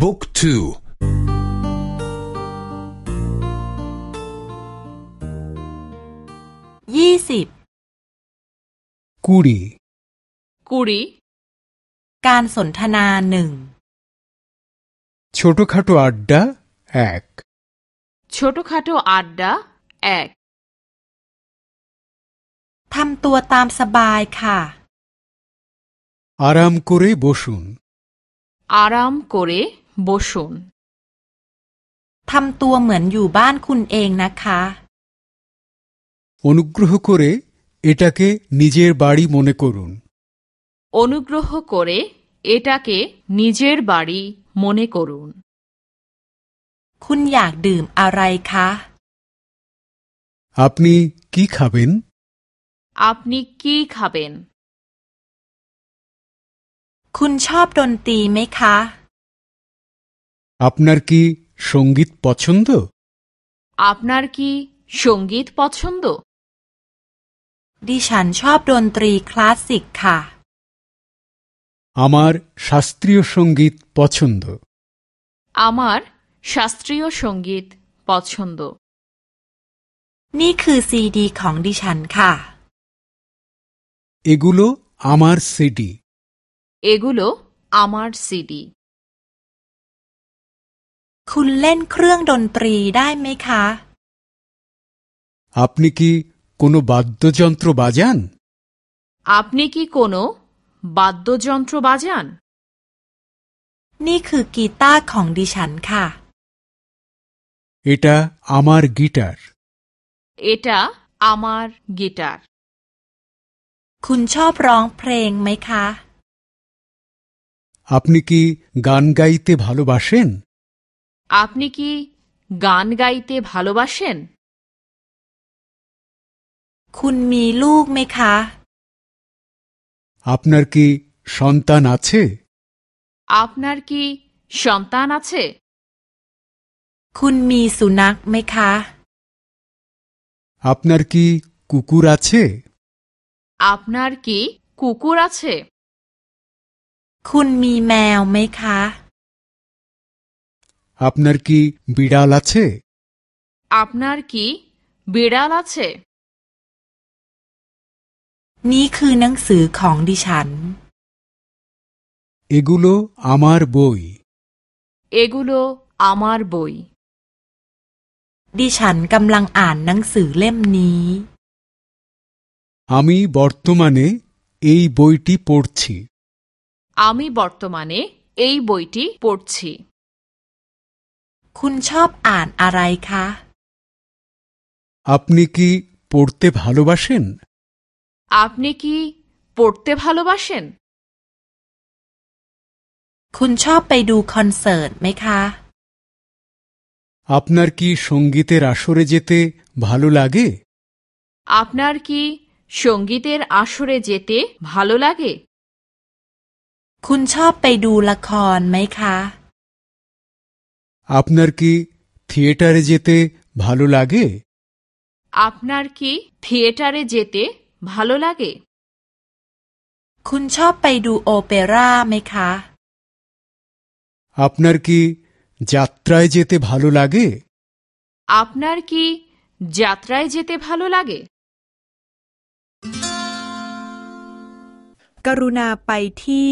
บุ๊กทูยี่สิบกุรีกุรีการสนทนาหนึ่งชดขัตอัดดาเอกชดขัตอัดดาเอกทำตัวตามสบายค่ะ อารามกุรีบชุนอารามกุรี বসুন ทำตัวเหมือนอยู่บ้านคุณเองนะคะ অনুগ্রহ করে এটাকে নিজের বাড়ি মনে করুন অনুগ্রহ করে এটাকে নিজের বাড়ি মনে করুন คุณอยากดื่มอะไรคะ আপনি কি খাবেন আপনি কি খাবেন คุณชอบดนตรีไหมคะ আপনার কি সঙ্গীত পছন্দ আপনার কি সঙ্গীত পছন্দ ดิฉันชอบดนตรีคลาสสิกค่ะ আমার শাস্ত্রীয় সঙ্গীত পছন্দ আমার শাস্ত্রীয় সঙ্গীত পছন্দ นี่คือซีดีของดิฉันค่ะ এগুলো আমার সিডি এগুলো আমার সিডি คุณเล่นเครื่องดนตรีได้ไหมคะ আপনি কি কোনো বাদ্যযন্ত্র বাজান আপনি কি কোনো বাদ্যযন্ত্র বাজান นี่คือกีตาร์ของดิฉันค่ะ এটা আমার গিটার এটা আমার গিটার คุณชอบร้องเพลงไหมคะ আপনি কি গান গাইতে ভালোবাসেন আপনি কি গান গাইতে ভালোবাসেন คุณมีลูกไหมคะ আপনার কি সন্তান আছে আপনার কি সন্তান আছে คุณมีสุนัขไหมคะ আপনার কি কুকুর আছে আপনার কি কুকুর আছে คุณมีแมวไหมคะ আপনার কি বিড়াল আছে? আপনার কি বিড়াল আছে? এগুলো আমার বই। এগুলো আমার বই। ดิฉันกำลังอ่านหนังสือเล่มนี้ আমি বর্তমানে এই বইটি পড়ছি। আমি বর্তমানে এই বইটি পড়ছি। คุณชอบอ่านอะไรคะ আপনি কি পড়তে ভালোবাসেন আপনি কি পড়তে ভালোবাসেন คุณชอบไปดูคอนเสิร์ตไหมคะ আপনার কি সঙ্গীতের আসরে যেতে ভালো লাগে আপনার কি সঙ্গীতের আসরে যেতে ভালো লাগে คุณชอบไปดูละครไหมคะ আপনার কি থিয়েটারে যেতে ভালো লাগে আপনার কি থিয়েটারে যেতে ভালো লাগে คุณชอบไปดูโอเปร่าไหมคะ আপনার কি যাত্রায় যেতে ভালো লাগে আপনার কি যাত্রায় যেতে ভালো লাগে กรุณาไปที่